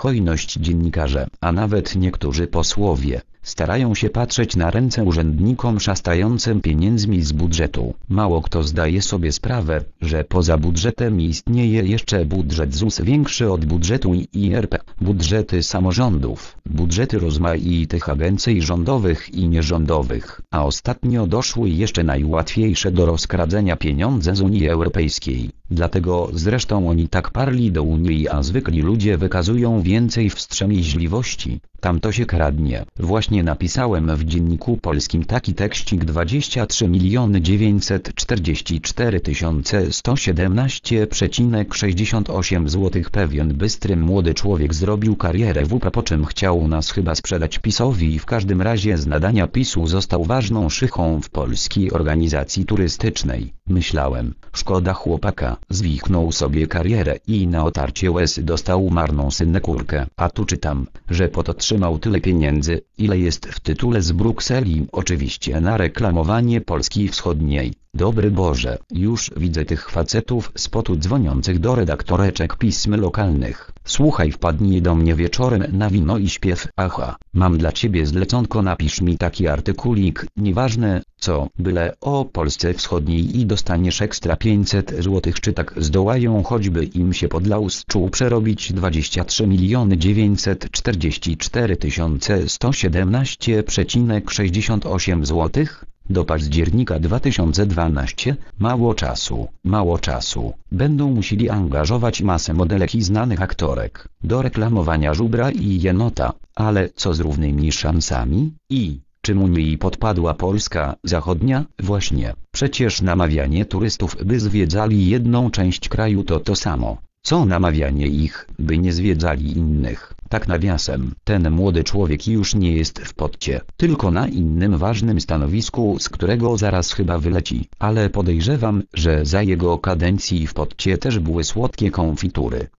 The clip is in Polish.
Hojność dziennikarze, a nawet niektórzy posłowie, starają się patrzeć na ręce urzędnikom szastającym pieniędzmi z budżetu. Mało kto zdaje sobie sprawę, że poza budżetem istnieje jeszcze budżet ZUS większy od budżetu IRP, budżety samorządów, budżety rozmaitych agencji rządowych i nierządowych, a ostatnio doszły jeszcze najłatwiejsze do rozkradzenia pieniądze z Unii Europejskiej. Dlatego zresztą oni tak parli do Unii a zwykli ludzie wykazują więcej wstrzemięźliwości. Tam to się kradnie. Właśnie napisałem w dzienniku polskim taki tekścik 23 944 117,68 zł. Pewien bystry młody człowiek zrobił karierę w UPA po czym chciał nas chyba sprzedać PiSowi i w każdym razie z nadania PiSu został ważną szychą w polskiej organizacji turystycznej. Myślałem, szkoda chłopaka, zwichnął sobie karierę i na otarcie łez dostał marną synekurkę. A tu czytam, że po to otrzymał tyle pieniędzy, ile jest w tytule z Brukseli. Oczywiście na reklamowanie Polski Wschodniej. Dobry Boże, już widzę tych facetów spotu dzwoniących do redaktoreczek pism lokalnych. Słuchaj wpadnij do mnie wieczorem na wino i śpiew. Aha, mam dla ciebie zleconko napisz mi taki artykulik, nieważne, co, byle o Polsce Wschodniej i dostaniesz ekstra 500 zł czy tak zdołają choćby im się podlał z czuł przerobić 23 944 117,68 zł? Do października 2012, mało czasu, mało czasu, będą musieli angażować masę modelek i znanych aktorek, do reklamowania żubra i jenota, ale co z równymi szansami? I, czy Unii podpadła Polska Zachodnia? Właśnie, przecież namawianie turystów by zwiedzali jedną część kraju to to samo, co namawianie ich, by nie zwiedzali innych. Tak nawiasem, ten młody człowiek już nie jest w podcie, tylko na innym ważnym stanowisku, z którego zaraz chyba wyleci, ale podejrzewam, że za jego kadencji w podcie też były słodkie konfitury.